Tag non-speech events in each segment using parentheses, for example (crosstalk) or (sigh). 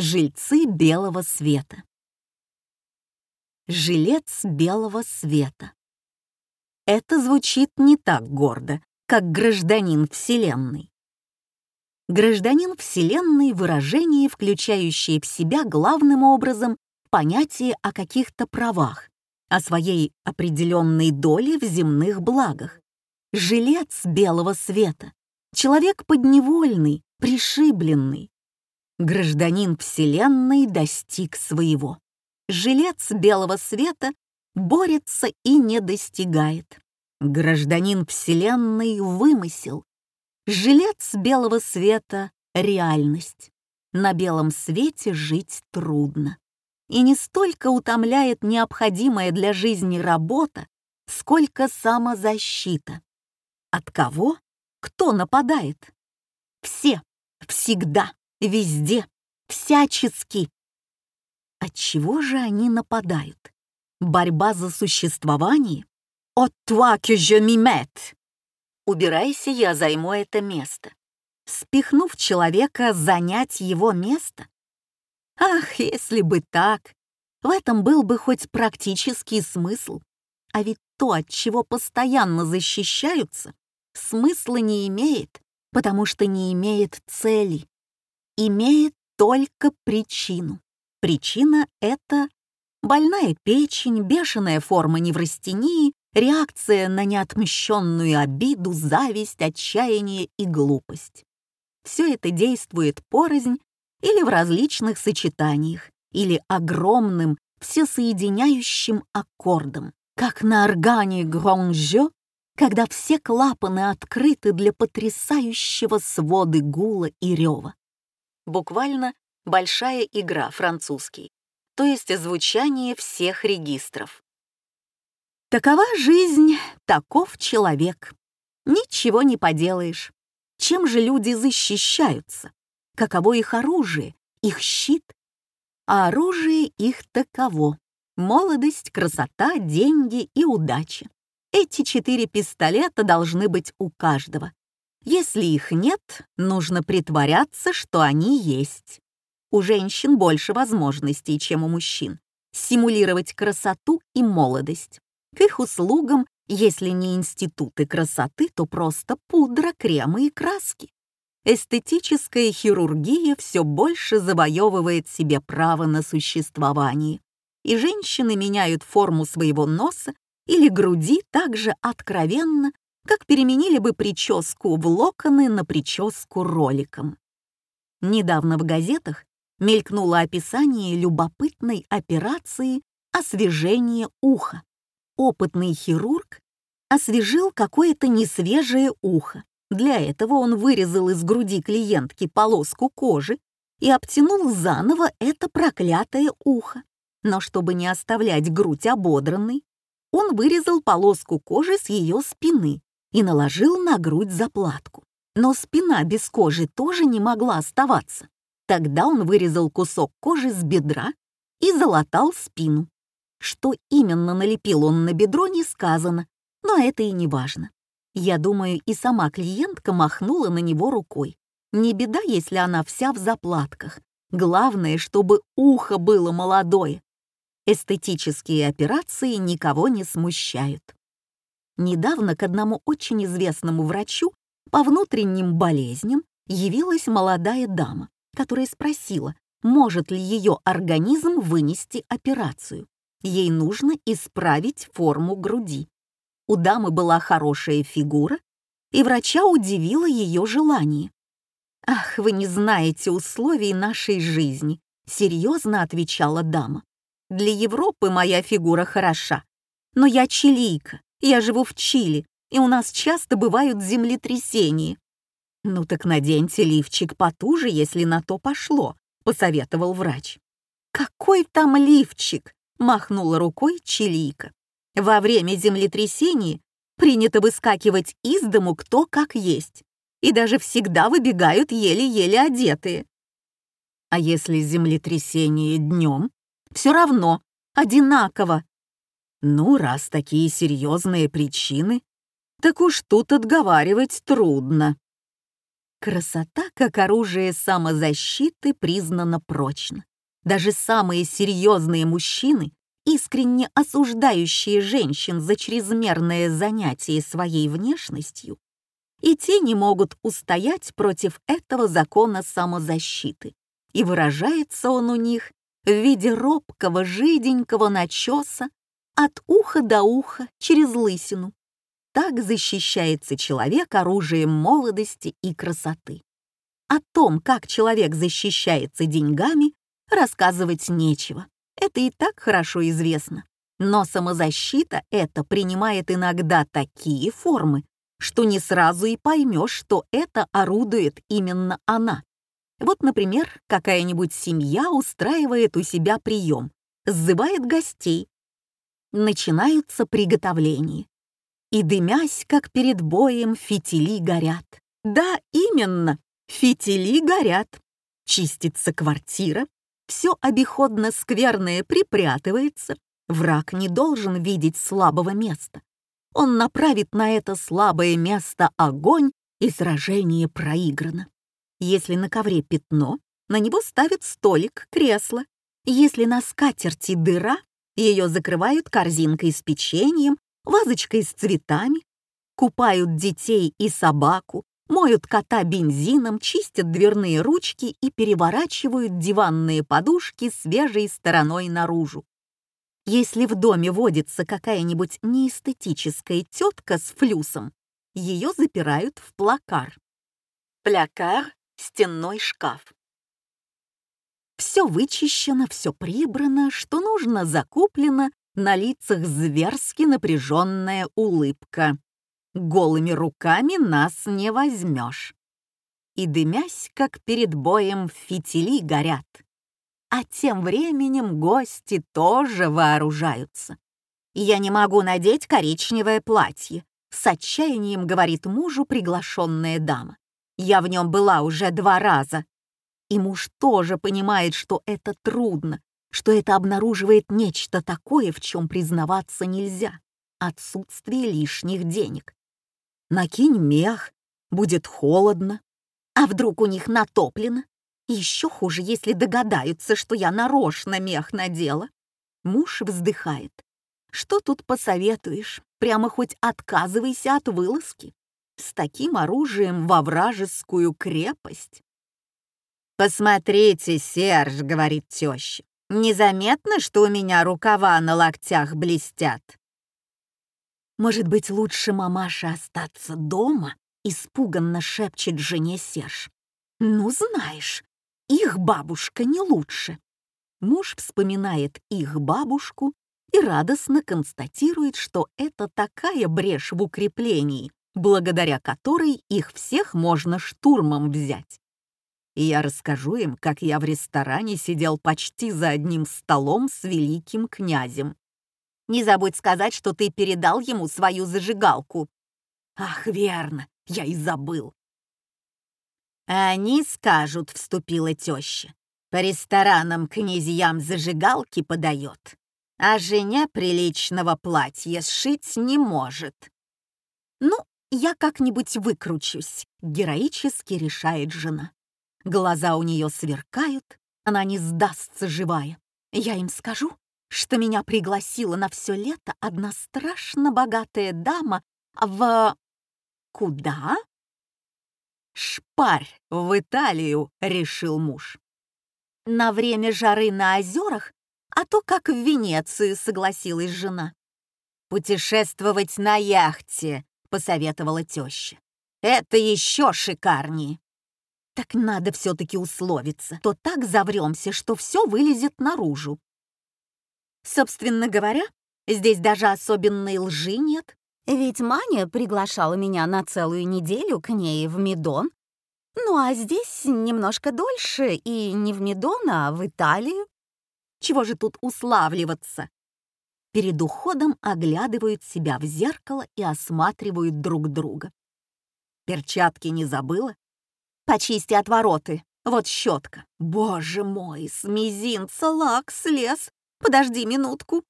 Жильцы белого света. Жилец белого света. Это звучит не так гордо, как гражданин Вселенной. Гражданин Вселенной — выражение, включающее в себя главным образом понятие о каких-то правах, о своей определенной доле в земных благах. Жилец белого света — человек подневольный, пришибленный. Гражданин Вселенной достиг своего. Жилец белого света борется и не достигает. Гражданин Вселенной — вымысел. Жилец белого света — реальность. На белом свете жить трудно. И не столько утомляет необходимая для жизни работа, сколько самозащита. От кого? Кто нападает? Все, всегда, везде, всячески. От чего же они нападают? Борьба за существование? «От m'y mette!» убирайся, я займу это место. Спихнув человека, занять его место? Ах, если бы так! В этом был бы хоть практический смысл. А ведь то, от чего постоянно защищаются, смысла не имеет, потому что не имеет цели. Имеет только причину. Причина — это больная печень, бешеная форма неврастении реакция на неотмщенную обиду, зависть, отчаяние и глупость. Все это действует порознь или в различных сочетаниях, или огромным, всесоединяющим аккордом, как на органе Гронжо, когда все клапаны открыты для потрясающего своды гула и рева. Буквально «большая игра» французский, то есть звучание всех регистров. Такова жизнь, таков человек. Ничего не поделаешь. Чем же люди защищаются? Каково их оружие, их щит? А оружие их таково. Молодость, красота, деньги и удача. Эти четыре пистолета должны быть у каждого. Если их нет, нужно притворяться, что они есть. У женщин больше возможностей, чем у мужчин. Симулировать красоту и молодость. К их услугам, если не институты красоты, то просто пудра, кремы и краски. Эстетическая хирургия все больше завоевывает себе право на существование, и женщины меняют форму своего носа или груди так же откровенно, как переменили бы прическу в локоны на прическу роликом. Недавно в газетах мелькнуло описание любопытной операции освежения уха опытный хирург освежил какое-то несвежее ухо. Для этого он вырезал из груди клиентки полоску кожи и обтянул заново это проклятое ухо. Но чтобы не оставлять грудь ободранной, он вырезал полоску кожи с ее спины и наложил на грудь заплатку. Но спина без кожи тоже не могла оставаться. Тогда он вырезал кусок кожи с бедра и залатал спину. Что именно налепил он на бедро, не сказано, но это и не важно. Я думаю, и сама клиентка махнула на него рукой. Не беда, если она вся в заплатках. Главное, чтобы ухо было молодое. Эстетические операции никого не смущают. Недавно к одному очень известному врачу по внутренним болезням явилась молодая дама, которая спросила, может ли ее организм вынести операцию. Ей нужно исправить форму груди. У дамы была хорошая фигура, и врача удивило ее желание. «Ах, вы не знаете условий нашей жизни», — серьезно отвечала дама. «Для Европы моя фигура хороша, но я чилийка, я живу в Чили, и у нас часто бывают землетрясения». «Ну так наденьте лифчик потуже, если на то пошло», — посоветовал врач. «Какой там лифчик?» махнула рукой Чилийка. Во время землетрясений принято выскакивать из дому кто как есть, и даже всегда выбегают еле-еле одетые. А если землетрясение днем, все равно, одинаково. Ну, раз такие серьезные причины, так уж тут отговаривать трудно. Красота, как оружие самозащиты, признана прочно. Даже самые серьезные мужчины, искренне осуждающие женщин за чрезмерное занятие своей внешностью, и те не могут устоять против этого закона самозащиты. И выражается он у них в виде робкого, жиденького начеса от уха до уха через лысину. Так защищается человек оружием молодости и красоты. О том, как человек защищается деньгами, рассказывать нечего. Это и так хорошо известно. Но самозащита это принимает иногда такие формы, что не сразу и поймешь, что это орудует именно она. Вот, например, какая-нибудь семья устраивает у себя прием, сзывает гостей. Начинаются приготовления. И дымясь, как перед боем, фитили горят. Да, именно, фитили горят. Чистится квартира, все обиходно скверное припрятывается, враг не должен видеть слабого места. Он направит на это слабое место огонь, и сражение проиграно. Если на ковре пятно, на него ставят столик, кресло. Если на скатерти дыра, ее закрывают корзинкой с печеньем, вазочкой с цветами, купают детей и собаку, моют кота бензином, чистят дверные ручки и переворачивают диванные подушки свежей стороной наружу. Если в доме водится какая-нибудь неэстетическая тетка с флюсом, ее запирают в плакар. Плакар — стенной шкаф. Все вычищено, все прибрано, что нужно закуплено, на лицах зверски напряженная улыбка. Голыми руками нас не возьмешь. И дымясь, как перед боем, фитили горят. А тем временем гости тоже вооружаются. «Я не могу надеть коричневое платье», — с отчаянием говорит мужу приглашенная дама. «Я в нем была уже два раза». И муж тоже понимает, что это трудно, что это обнаруживает нечто такое, в чем признаваться нельзя — отсутствие лишних денег. Накинь мех, будет холодно. А вдруг у них натоплено? Еще хуже, если догадаются, что я нарочно мех надела. Муж вздыхает. Что тут посоветуешь? Прямо хоть отказывайся от вылазки. С таким оружием во вражескую крепость. «Посмотрите, Серж», — говорит теща, — «незаметно, что у меня рукава на локтях блестят?» «Может быть, лучше мамаше остаться дома?» — испуганно шепчет жене Серж. «Ну, знаешь, их бабушка не лучше. Муж вспоминает их бабушку и радостно констатирует, что это такая брешь в укреплении, благодаря которой их всех можно штурмом взять. И я расскажу им, как я в ресторане сидел почти за одним столом с великим князем. Не забудь сказать, что ты передал ему свою зажигалку. Ах, верно, я и забыл. «Они скажут», — вступила теща. «По ресторанам князьям зажигалки подает, а женя приличного платья сшить не может». «Ну, я как-нибудь выкручусь», — героически решает жена. Глаза у нее сверкают, она не сдастся живая. Я им скажу, что меня пригласила на все лето одна страшно богатая дама в... Куда? «Шпарь в Италию», — решил муж. «На время жары на озерах, а то как в Венецию», — согласилась жена. «Путешествовать на яхте», — посоветовала теща. «Это еще шикарнее». Так надо все-таки условиться, то так завремся, что все вылезет наружу. Собственно говоря, здесь даже особенной лжи нет. Ведь Маня приглашала меня на целую неделю к ней в Медон. Ну а здесь немножко дольше, и не в Медон, а в Италию. Чего же тут уславливаться? Перед уходом оглядывают себя в зеркало и осматривают друг друга. Перчатки не забыла? Почисти отвороты. Вот щетка. Боже мой, с мизинца лак слез. Подожди минутку.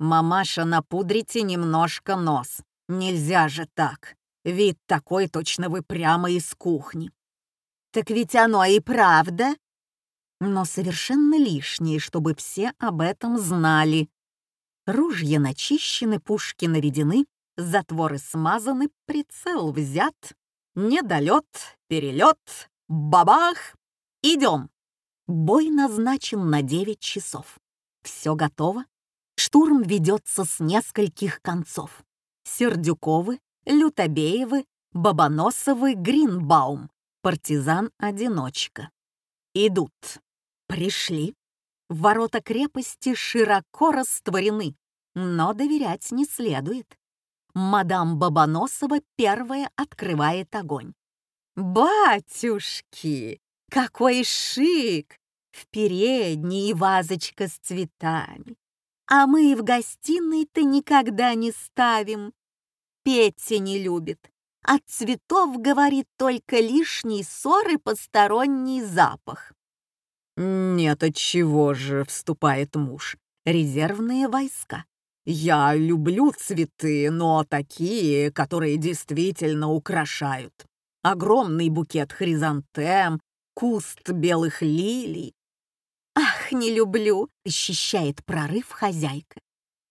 «Мамаша, напудрите немножко нос. Нельзя же так. Вид такой, точно вы прямо из кухни. Так ведь оно и правда. Но совершенно лишнее, чтобы все об этом знали. Ружья начищены, пушки наведены, затворы смазаны, прицел взят, недолет, перелет, бабах, идем. Бой назначен на 9 часов. Все готово. Штурм ведется с нескольких концов. Сердюковы, Лютобеевы, Бабоносовы, Гринбаум, партизан-одиночка. Идут. Пришли. Ворота крепости широко растворены, но доверять не следует. Мадам Бабоносова первая открывает огонь. «Батюшки, какой шик! В передней вазочка с цветами. А мы в гостиной-то никогда не ставим. Петя не любит. От цветов, говорит, только лишний ссор и посторонний запах. «Нет, от чего же?» — вступает муж. «Резервные войска. Я люблю цветы, но такие, которые действительно украшают. Огромный букет хризантем, куст белых лилий. «Ах, не люблю!» — защищает прорыв хозяйка.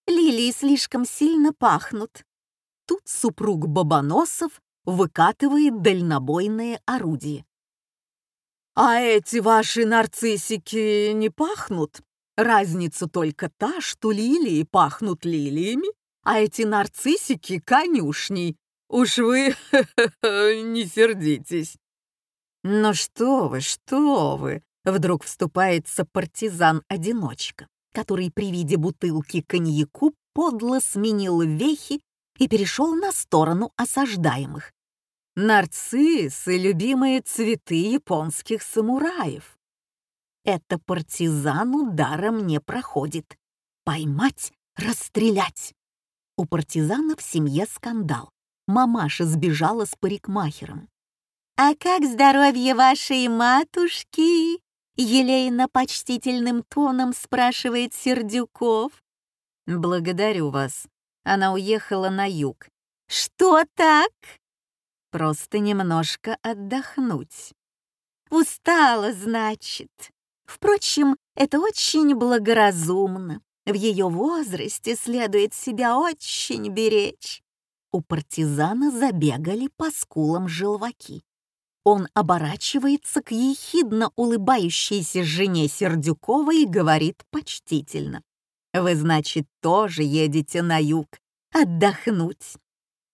«Лилии слишком сильно пахнут». Тут супруг Бабоносов выкатывает дальнобойное орудие. «А эти ваши нарциссики не пахнут? Разница только та, что лилии пахнут лилиями, а эти нарциссики — конюшней. Уж вы (laughs) не сердитесь». «Ну что вы, что вы!» — вдруг вступается партизан-одиночка, который при виде бутылки коньяку подло сменил вехи и перешел на сторону осаждаемых. Нарциссы — любимые цветы японских самураев. Это партизану даром не проходит. Поймать, расстрелять. У партизана в семье скандал. Мамаша сбежала с парикмахером. «А как здоровье вашей матушки?» Елейно-почтительным тоном спрашивает Сердюков. «Благодарю вас. Она уехала на юг». «Что так?» «Просто немножко отдохнуть». «Устала, значит?» Впрочем, это очень благоразумно. В ее возрасте следует себя очень беречь. У партизана забегали по скулам желваки. Он оборачивается к ехидно улыбающейся жене Сердюкова и говорит почтительно. «Вы, значит, тоже едете на юг, отдохнуть».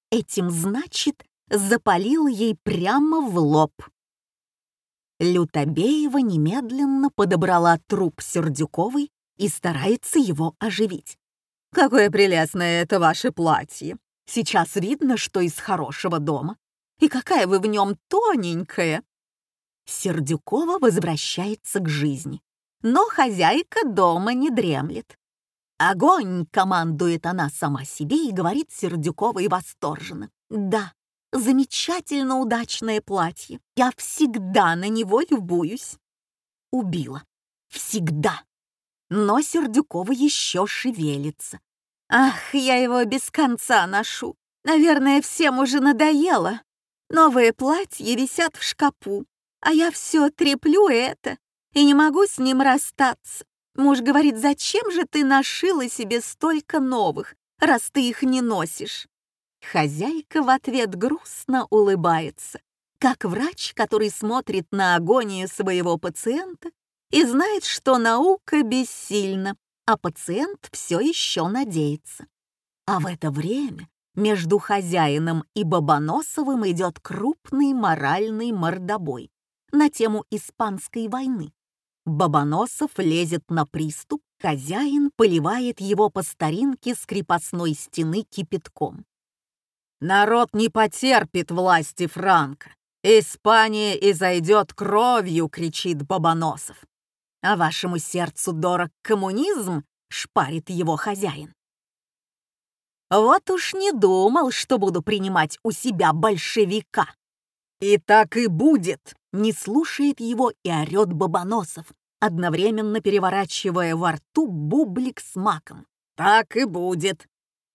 Этим, значит, запалил ей прямо в лоб. Лютобеева немедленно подобрала труп Сердюковой и старается его оживить. «Какое прелестное это ваше платье! Сейчас видно, что из хорошего дома. И какая вы в нем тоненькая!» Сердюкова возвращается к жизни, но хозяйка дома не дремлет. «Огонь!» — командует она сама себе и говорит Сердюковой восторженно. «Да, замечательно удачное платье. Я всегда на него любуюсь. Убила. Всегда. Но Сердюкова еще шевелится. Ах, я его без конца ношу. Наверное, всем уже надоело. Новые платья висят в шкапу, а я все треплю это и не могу с ним расстаться. Муж говорит, зачем же ты нашила себе столько новых, раз ты их не носишь? Хозяйка в ответ грустно улыбается, как врач, который смотрит на агонию своего пациента и знает, что наука бессильна, а пациент все еще надеется. А в это время между хозяином и Бабоносовым идет крупный моральный мордобой на тему Испанской войны. Бабоносов лезет на приступ, хозяин поливает его по старинке с крепостной стены кипятком. Народ не потерпит власти Франка. Испания изойдет кровью, кричит Бабоносов. А вашему сердцу дорог коммунизм, шпарит его хозяин. Вот уж не думал, что буду принимать у себя большевика. И так и будет, не слушает его и орет Бабоносов, одновременно переворачивая во рту бублик с маком. Так и будет.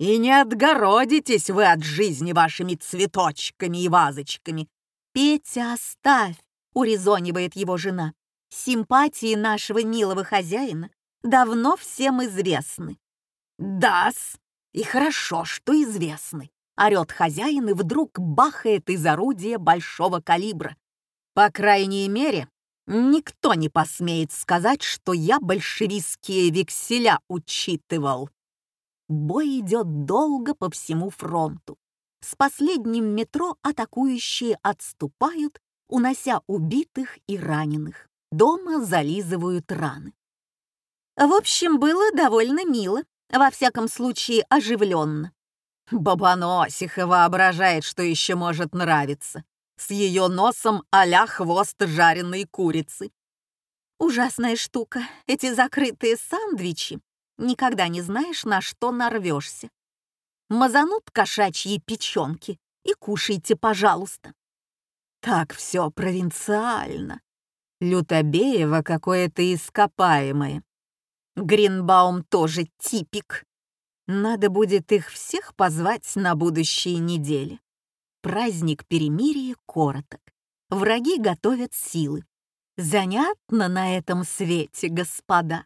И не отгородитесь вы от жизни вашими цветочками и вазочками. Петя, оставь, — урезонивает его жена. «Симпатии нашего милого хозяина давно всем известны». «Да-с, и хорошо, что известны», — орёт хозяин и вдруг бахает из орудия большого калибра. «По крайней мере, никто не посмеет сказать, что я большевистские векселя учитывал». Бой идет долго по всему фронту. С последним метро атакующие отступают, унося убитых и раненых. Дома зализывают раны. В общем, было довольно мило, во всяком случае оживленно. Бабаносиха воображает, что еще может нравиться. С ее носом а хвост жареной курицы. Ужасная штука, эти закрытые сандвичи. Никогда не знаешь, на что нарвешься. Мазанут кошачьи печенки и кушайте, пожалуйста. Так все провинциально. Лютобеева какое-то ископаемое. Гринбаум тоже типик. Надо будет их всех позвать на будущие недели. Праздник перемирия короток. Враги готовят силы. Занятно на этом свете, господа.